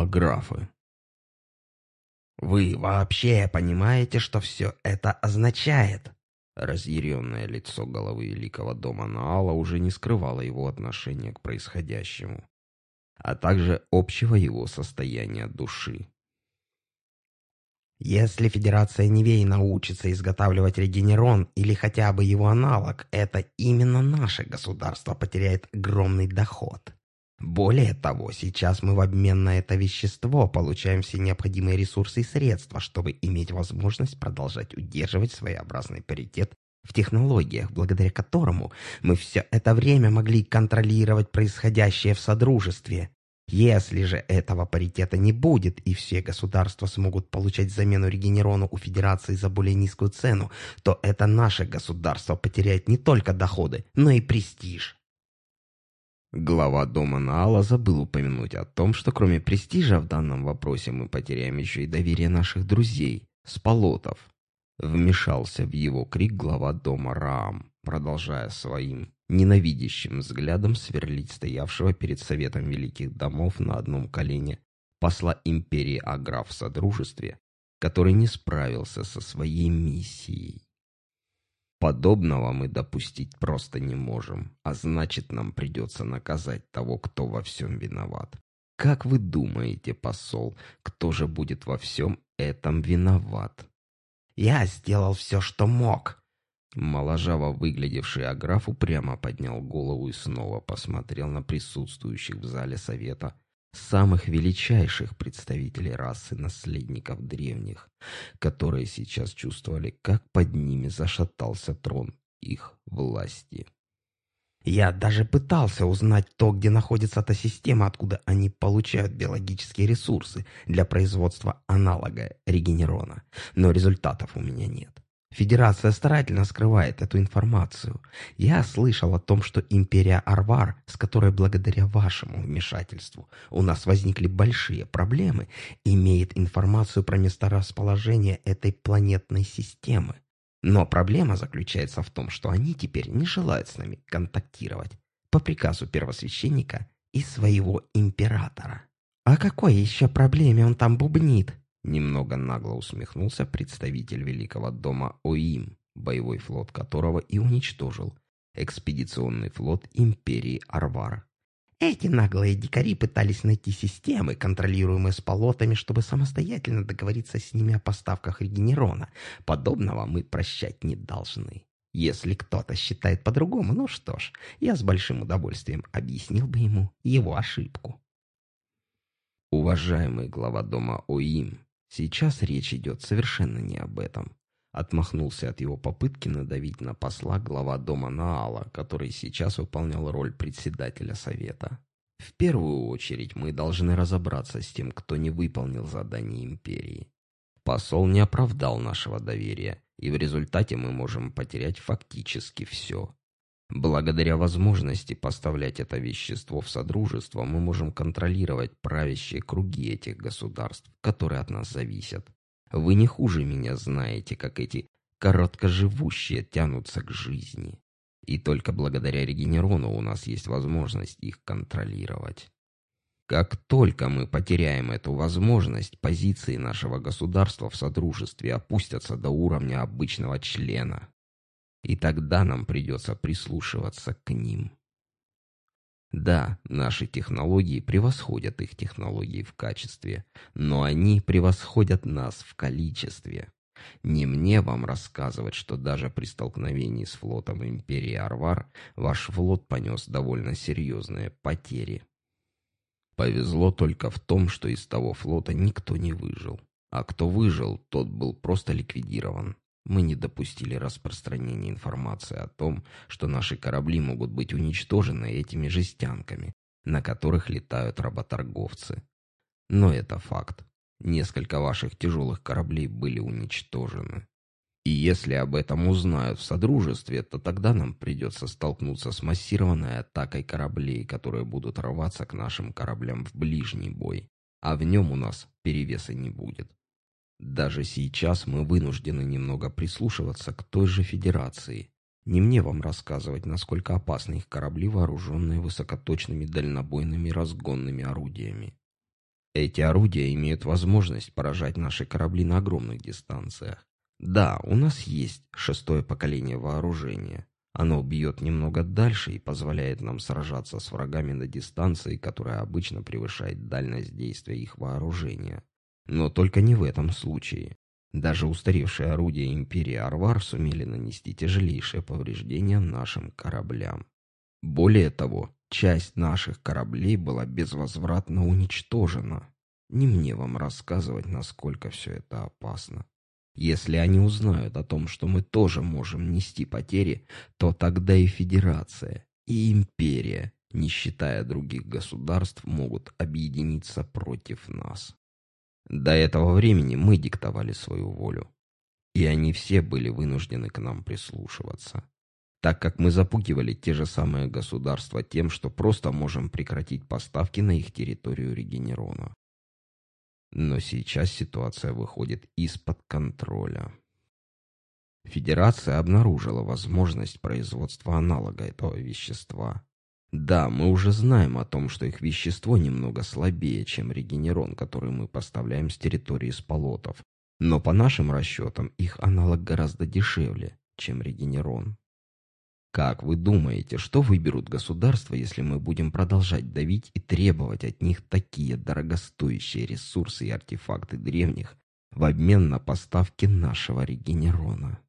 аграфы. «Вы вообще понимаете, что все это означает?» Разъяренное лицо главы Великого дома Наала уже не скрывало его отношения к происходящему, а также общего его состояния души. Если Федерация Невей научится изготавливать регенерон или хотя бы его аналог, это именно наше государство потеряет огромный доход. Более того, сейчас мы в обмен на это вещество получаем все необходимые ресурсы и средства, чтобы иметь возможность продолжать удерживать своеобразный паритет в технологиях, благодаря которому мы все это время могли контролировать происходящее в Содружестве. Если же этого паритета не будет, и все государства смогут получать замену регенерону у Федерации за более низкую цену, то это наше государство потеряет не только доходы, но и престиж. Глава дома Наала забыл упомянуть о том, что кроме престижа в данном вопросе мы потеряем еще и доверие наших друзей, сполотов. Вмешался в его крик глава дома Раам, продолжая своим ненавидящим взглядом сверлить стоявшего перед Советом Великих Домов на одном колене посла империи Аграф в Содружестве, который не справился со своей миссией. Подобного мы допустить просто не можем, а значит нам придется наказать того, кто во всем виноват. Как вы думаете, посол, кто же будет во всем этом виноват? Я сделал все, что мог. Моложаво выглядевший Аграф упрямо поднял голову и снова посмотрел на присутствующих в зале совета самых величайших представителей расы наследников древних, которые сейчас чувствовали, как под ними зашатался трон их власти. Я даже пытался узнать то, где находится та система, откуда они получают биологические ресурсы для производства аналога регенерона, но результатов у меня нет. Федерация старательно скрывает эту информацию. Я слышал о том, что империя Арвар, с которой благодаря вашему вмешательству у нас возникли большие проблемы, имеет информацию про месторасположение этой планетной системы. Но проблема заключается в том, что они теперь не желают с нами контактировать по приказу первосвященника и своего императора. О какой еще проблеме он там бубнит? Немного нагло усмехнулся представитель Великого дома ОИМ, боевой флот которого и уничтожил экспедиционный флот империи Арвар. Эти наглые дикари пытались найти системы, контролируемые сполотами, чтобы самостоятельно договориться с ними о поставках регенерона. Подобного мы прощать не должны. Если кто-то считает по-другому, ну что ж, я с большим удовольствием объяснил бы ему его ошибку. Уважаемый глава дома ОИМ, Сейчас речь идет совершенно не об этом. Отмахнулся от его попытки надавить на посла глава дома Наала, который сейчас выполнял роль председателя совета. В первую очередь мы должны разобраться с тем, кто не выполнил задание империи. Посол не оправдал нашего доверия, и в результате мы можем потерять фактически все. Благодаря возможности поставлять это вещество в Содружество, мы можем контролировать правящие круги этих государств, которые от нас зависят. Вы не хуже меня знаете, как эти короткоживущие тянутся к жизни. И только благодаря регенерону у нас есть возможность их контролировать. Как только мы потеряем эту возможность, позиции нашего государства в Содружестве опустятся до уровня обычного члена. И тогда нам придется прислушиваться к ним. Да, наши технологии превосходят их технологии в качестве, но они превосходят нас в количестве. Не мне вам рассказывать, что даже при столкновении с флотом Империи Арвар ваш флот понес довольно серьезные потери. Повезло только в том, что из того флота никто не выжил. А кто выжил, тот был просто ликвидирован. Мы не допустили распространения информации о том, что наши корабли могут быть уничтожены этими жестянками, на которых летают работорговцы. Но это факт. Несколько ваших тяжелых кораблей были уничтожены. И если об этом узнают в Содружестве, то тогда нам придется столкнуться с массированной атакой кораблей, которые будут рваться к нашим кораблям в ближний бой. А в нем у нас перевеса не будет. Даже сейчас мы вынуждены немного прислушиваться к той же Федерации. Не мне вам рассказывать, насколько опасны их корабли, вооруженные высокоточными дальнобойными разгонными орудиями. Эти орудия имеют возможность поражать наши корабли на огромных дистанциях. Да, у нас есть шестое поколение вооружения. Оно бьет немного дальше и позволяет нам сражаться с врагами на дистанции, которая обычно превышает дальность действия их вооружения. Но только не в этом случае. Даже устаревшие орудия Империи Арвар сумели нанести тяжелейшее повреждение нашим кораблям. Более того, часть наших кораблей была безвозвратно уничтожена. Не мне вам рассказывать, насколько все это опасно. Если они узнают о том, что мы тоже можем нести потери, то тогда и Федерация, и Империя, не считая других государств, могут объединиться против нас. До этого времени мы диктовали свою волю, и они все были вынуждены к нам прислушиваться, так как мы запугивали те же самые государства тем, что просто можем прекратить поставки на их территорию Регенерона. Но сейчас ситуация выходит из-под контроля. Федерация обнаружила возможность производства аналога этого вещества. Да, мы уже знаем о том, что их вещество немного слабее, чем регенерон, который мы поставляем с территории сполотов. Но по нашим расчетам их аналог гораздо дешевле, чем регенерон. Как вы думаете, что выберут государства, если мы будем продолжать давить и требовать от них такие дорогостоящие ресурсы и артефакты древних в обмен на поставки нашего регенерона?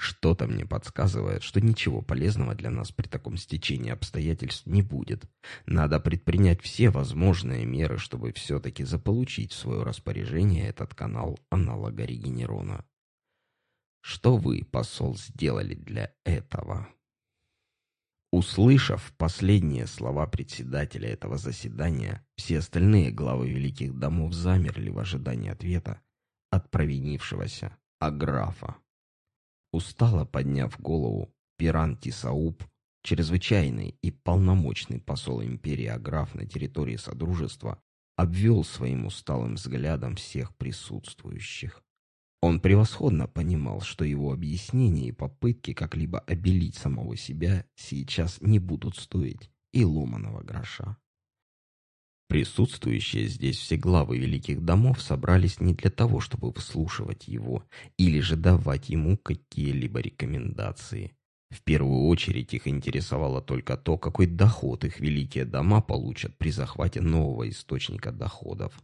Что-то мне подсказывает, что ничего полезного для нас при таком стечении обстоятельств не будет. Надо предпринять все возможные меры, чтобы все-таки заполучить в свое распоряжение этот канал аналога регенерона. Что вы, посол, сделали для этого? Услышав последние слова председателя этого заседания, все остальные главы великих домов замерли в ожидании ответа от провинившегося Аграфа. Устало подняв голову, Пиран Тисауп, чрезвычайный и полномочный посол империи Аграф на территории Содружества, обвел своим усталым взглядом всех присутствующих. Он превосходно понимал, что его объяснения и попытки как-либо обелить самого себя сейчас не будут стоить и ломаного гроша. Присутствующие здесь все главы великих домов собрались не для того, чтобы выслушивать его или же давать ему какие-либо рекомендации. В первую очередь их интересовало только то, какой доход их великие дома получат при захвате нового источника доходов.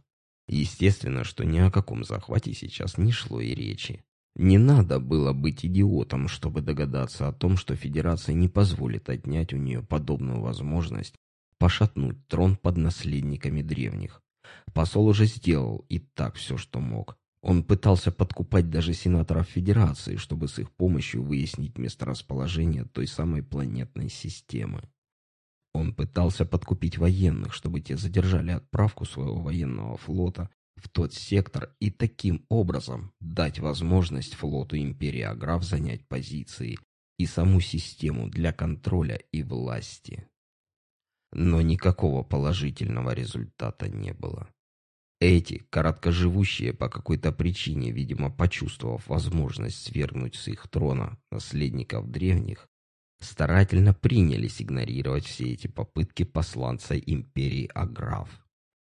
Естественно, что ни о каком захвате сейчас не шло и речи. Не надо было быть идиотом, чтобы догадаться о том, что Федерация не позволит отнять у нее подобную возможность пошатнуть трон под наследниками древних. Посол уже сделал и так все, что мог. Он пытался подкупать даже сенаторов Федерации, чтобы с их помощью выяснить месторасположение той самой планетной системы. Он пытался подкупить военных, чтобы те задержали отправку своего военного флота в тот сектор и таким образом дать возможность флоту Империи Аграф занять позиции и саму систему для контроля и власти. Но никакого положительного результата не было. Эти, короткоживущие по какой-то причине, видимо, почувствовав возможность свергнуть с их трона наследников древних, старательно принялись игнорировать все эти попытки посланца империи Аграф.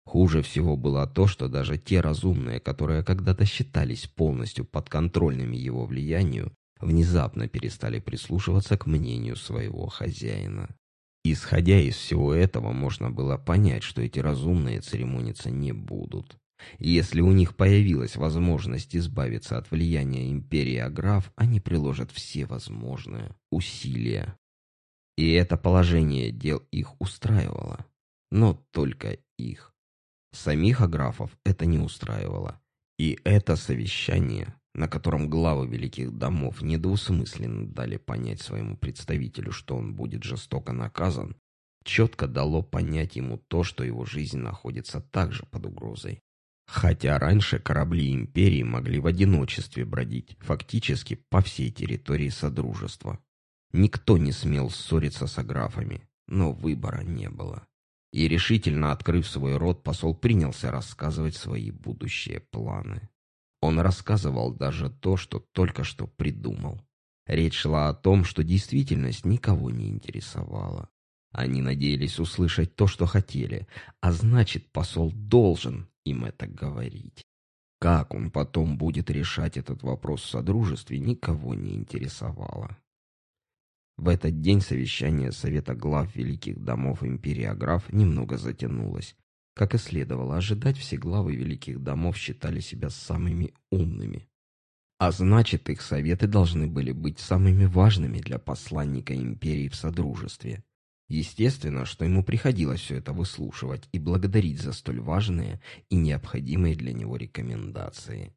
Хуже всего было то, что даже те разумные, которые когда-то считались полностью подконтрольными его влиянию, внезапно перестали прислушиваться к мнению своего хозяина. Исходя из всего этого, можно было понять, что эти разумные церемониться не будут. Если у них появилась возможность избавиться от влияния империи Аграф, они приложат все возможные усилия. И это положение дел их устраивало. Но только их. Самих Аграфов это не устраивало. И это совещание, на котором главы великих домов недвусмысленно дали понять своему представителю, что он будет жестоко наказан, четко дало понять ему то, что его жизнь находится также под угрозой. Хотя раньше корабли Империи могли в одиночестве бродить фактически по всей территории Содружества. Никто не смел ссориться с аграфами, но выбора не было. И решительно открыв свой рот, посол принялся рассказывать свои будущие планы. Он рассказывал даже то, что только что придумал. Речь шла о том, что действительность никого не интересовала. Они надеялись услышать то, что хотели, а значит, посол должен им это говорить. Как он потом будет решать этот вопрос в Содружестве, никого не интересовало. В этот день совещание Совета глав Великих домов Империограф немного затянулось. Как и следовало ожидать, все главы Великих домов считали себя самыми умными. А значит, их советы должны были быть самыми важными для посланника Империи в Содружестве. Естественно, что ему приходилось все это выслушивать и благодарить за столь важные и необходимые для него рекомендации.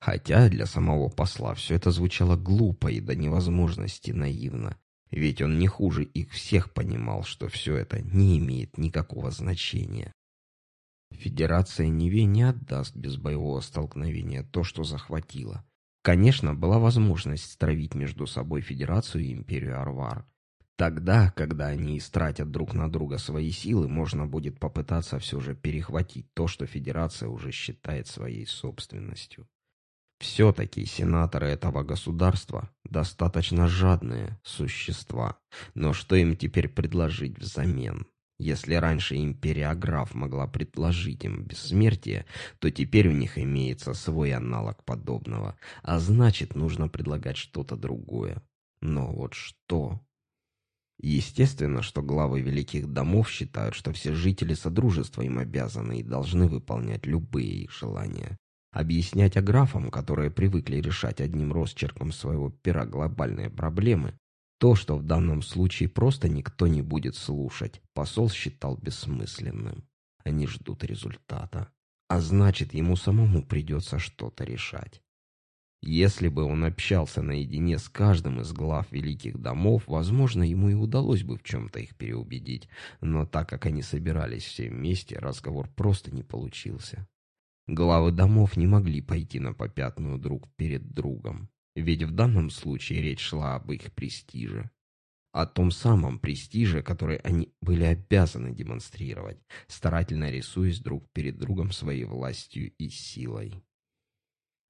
Хотя для самого посла все это звучало глупо и до невозможности наивно, ведь он не хуже их всех понимал, что все это не имеет никакого значения. Федерация Неве не отдаст без боевого столкновения то, что захватила. Конечно, была возможность стравить между собой Федерацию и Империю Арвар, Тогда, когда они истратят друг на друга свои силы, можно будет попытаться все же перехватить то, что Федерация уже считает своей собственностью. Все-таки сенаторы этого государства достаточно жадные существа, но что им теперь предложить взамен? Если раньше империограф могла предложить им бессмертие, то теперь у них имеется свой аналог подобного, а значит нужно предлагать что-то другое. Но вот что? Естественно, что главы великих домов считают, что все жители Содружества им обязаны и должны выполнять любые их желания. Объяснять аграфам, которые привыкли решать одним росчерком своего пера глобальные проблемы, то, что в данном случае просто никто не будет слушать, посол считал бессмысленным. Они ждут результата. А значит, ему самому придется что-то решать. Если бы он общался наедине с каждым из глав великих домов, возможно, ему и удалось бы в чем-то их переубедить, но так как они собирались все вместе, разговор просто не получился. Главы домов не могли пойти на попятную друг перед другом, ведь в данном случае речь шла об их престиже. О том самом престиже, который они были обязаны демонстрировать, старательно рисуясь друг перед другом своей властью и силой.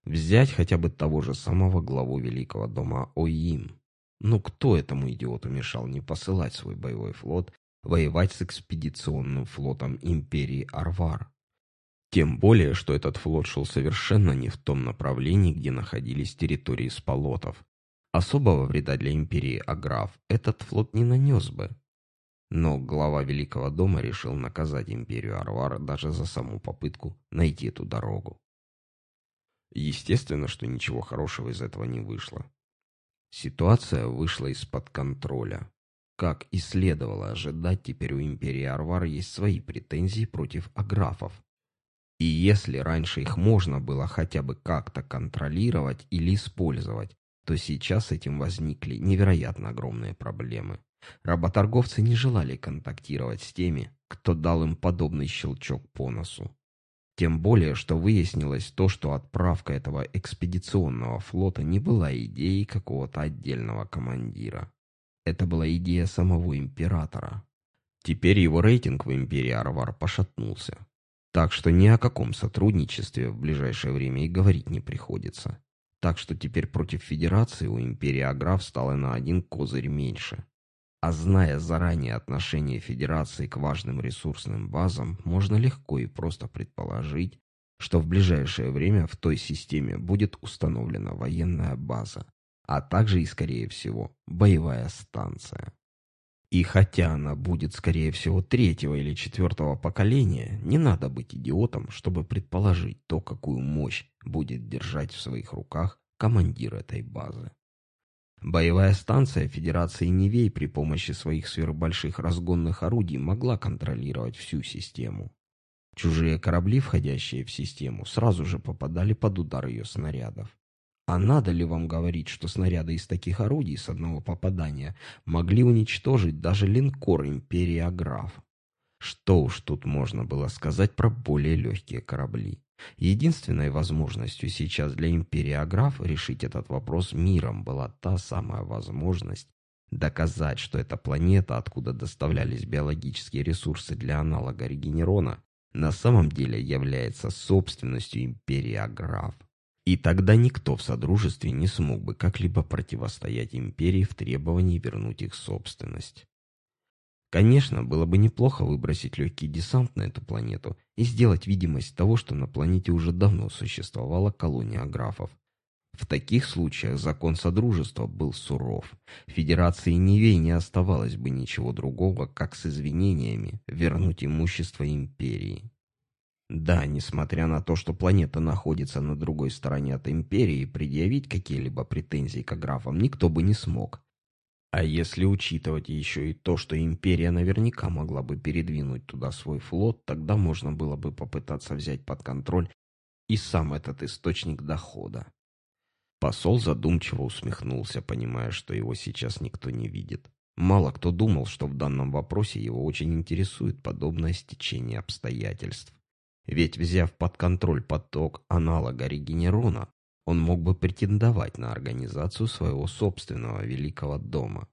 Взять хотя бы того же самого главу Великого дома Оим. Ну кто этому идиоту мешал не посылать свой боевой флот воевать с экспедиционным флотом Империи Арвар? Тем более, что этот флот шел совершенно не в том направлении, где находились территории сполотов. Особого вреда для Империи Аграф этот флот не нанес бы. Но глава Великого дома решил наказать Империю Арвар даже за саму попытку найти эту дорогу. Естественно, что ничего хорошего из этого не вышло. Ситуация вышла из-под контроля. Как и следовало ожидать, теперь у империи Арвар есть свои претензии против аграфов. И если раньше их можно было хотя бы как-то контролировать или использовать, то сейчас этим возникли невероятно огромные проблемы. Работорговцы не желали контактировать с теми, кто дал им подобный щелчок по носу. Тем более, что выяснилось то, что отправка этого экспедиционного флота не была идеей какого-то отдельного командира. Это была идея самого императора. Теперь его рейтинг в империи Арвар пошатнулся. Так что ни о каком сотрудничестве в ближайшее время и говорить не приходится. Так что теперь против Федерации у империи Аграф стало на один козырь меньше. А зная заранее отношение Федерации к важным ресурсным базам, можно легко и просто предположить, что в ближайшее время в той системе будет установлена военная база, а также и, скорее всего, боевая станция. И хотя она будет, скорее всего, третьего или четвертого поколения, не надо быть идиотом, чтобы предположить то, какую мощь будет держать в своих руках командир этой базы. Боевая станция Федерации Невей при помощи своих сверхбольших разгонных орудий могла контролировать всю систему. Чужие корабли, входящие в систему, сразу же попадали под удар ее снарядов. А надо ли вам говорить, что снаряды из таких орудий с одного попадания могли уничтожить даже линкор Империи Аграф? Что уж тут можно было сказать про более легкие корабли. Единственной возможностью сейчас для империи Аграф решить этот вопрос миром была та самая возможность доказать, что эта планета, откуда доставлялись биологические ресурсы для аналога Регенерона, на самом деле является собственностью империи Аграф. И тогда никто в Содружестве не смог бы как-либо противостоять империи в требовании вернуть их собственность. Конечно, было бы неплохо выбросить легкий десант на эту планету и сделать видимость того, что на планете уже давно существовала колония аграфов. В таких случаях закон Содружества был суров. Федерации Невей не оставалось бы ничего другого, как с извинениями вернуть имущество Империи. Да, несмотря на то, что планета находится на другой стороне от Империи, предъявить какие-либо претензии к аграфам никто бы не смог. А если учитывать еще и то, что Империя наверняка могла бы передвинуть туда свой флот, тогда можно было бы попытаться взять под контроль и сам этот источник дохода. Посол задумчиво усмехнулся, понимая, что его сейчас никто не видит. Мало кто думал, что в данном вопросе его очень интересует подобное стечение обстоятельств. Ведь, взяв под контроль поток аналога регенерона, он мог бы претендовать на организацию своего собственного великого дома.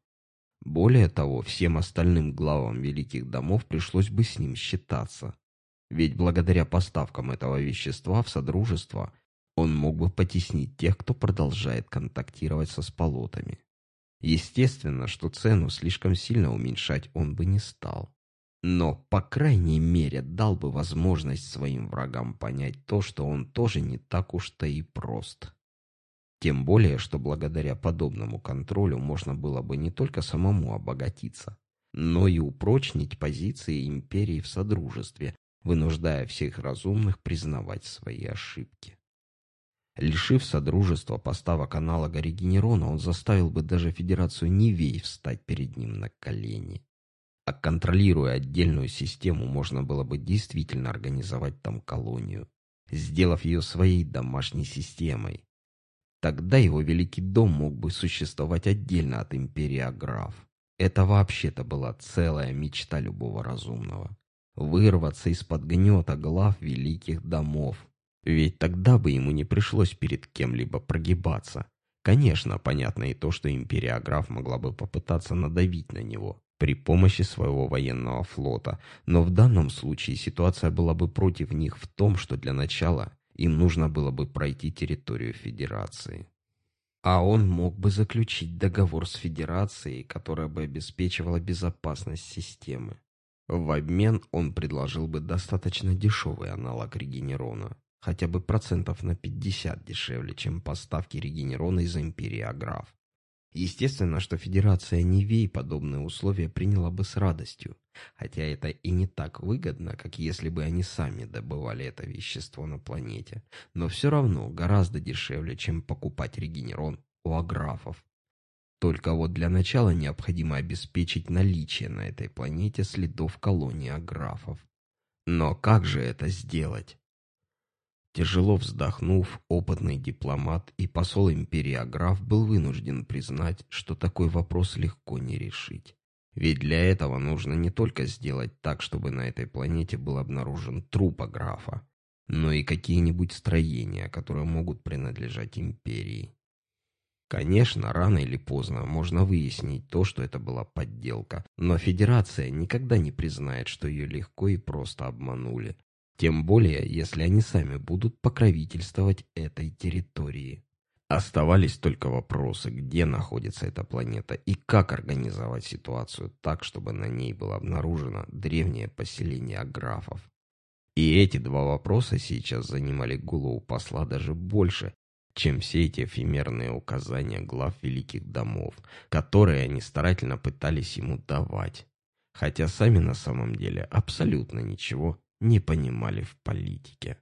Более того, всем остальным главам великих домов пришлось бы с ним считаться. Ведь благодаря поставкам этого вещества в Содружество он мог бы потеснить тех, кто продолжает контактировать со сполотами. Естественно, что цену слишком сильно уменьшать он бы не стал. Но, по крайней мере, дал бы возможность своим врагам понять то, что он тоже не так уж-то и прост. Тем более, что благодаря подобному контролю можно было бы не только самому обогатиться, но и упрочнить позиции империи в Содружестве, вынуждая всех разумных признавать свои ошибки. Лишив Содружества поставок аналога Регенерона, он заставил бы даже Федерацию Нивей встать перед ним на колени. А контролируя отдельную систему, можно было бы действительно организовать там колонию, сделав ее своей домашней системой. Тогда его великий дом мог бы существовать отдельно от империи Аграф. Это вообще-то была целая мечта любого разумного. Вырваться из-под гнета глав великих домов. Ведь тогда бы ему не пришлось перед кем-либо прогибаться. Конечно, понятно и то, что империя Аграф могла бы попытаться надавить на него, при помощи своего военного флота, но в данном случае ситуация была бы против них в том, что для начала им нужно было бы пройти территорию Федерации. А он мог бы заключить договор с Федерацией, которая бы обеспечивала безопасность системы. В обмен он предложил бы достаточно дешевый аналог регенерона, хотя бы процентов на 50 дешевле, чем поставки регенерона из Империи Аграф. Естественно, что Федерация Нивей подобные условия приняла бы с радостью, хотя это и не так выгодно, как если бы они сами добывали это вещество на планете, но все равно гораздо дешевле, чем покупать регенерон у аграфов. Только вот для начала необходимо обеспечить наличие на этой планете следов колонии аграфов. Но как же это сделать? Тяжело вздохнув, опытный дипломат и посол империи Аграф был вынужден признать, что такой вопрос легко не решить. Ведь для этого нужно не только сделать так, чтобы на этой планете был обнаружен труп Аграфа, но и какие-нибудь строения, которые могут принадлежать империи. Конечно, рано или поздно можно выяснить то, что это была подделка, но Федерация никогда не признает, что ее легко и просто обманули, тем более, если они сами будут покровительствовать этой территории. Оставались только вопросы, где находится эта планета и как организовать ситуацию так, чтобы на ней было обнаружено древнее поселение аграфов. И эти два вопроса сейчас занимали голову посла даже больше, чем все эти эфемерные указания глав великих домов, которые они старательно пытались ему давать. Хотя сами на самом деле абсолютно ничего не понимали в политике.